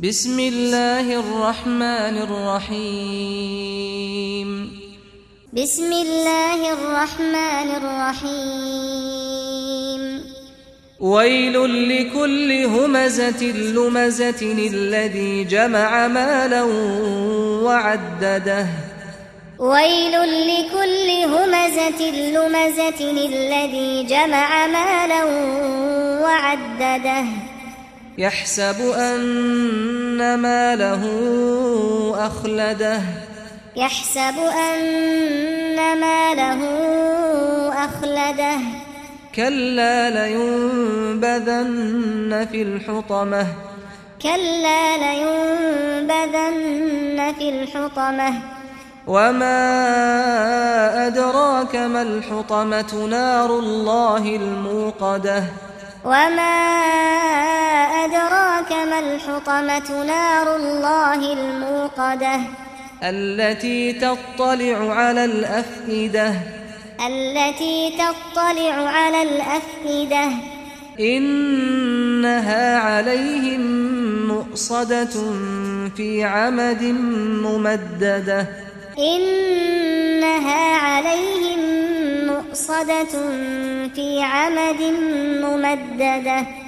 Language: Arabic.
بسم الله الرحمن الرحيم بسم الله الرحمن الرحيم ويل لكل همزة لمزة الذي جمع مالا وعدده ويل لكل همزة لمزة الذي جمع مالا وعدده يحسب أن ما له أخلده. يحسب أن ما له أخلده. كلا لينبذن في الحطمة. كلا لينبذن في الحطمة. وما أدراك ما الحطمة نار الله الموقدة. وما الْمُحْطَمَةُ نَارُ اللَّهِ الْمُوقَدَةُ. التي تطلع على الأفئدة. التي تطلع على الأفئدة. إنها عليهم مؤصدة في عمد ممددة. إنها عليهم مؤصدة في عمد ممددة.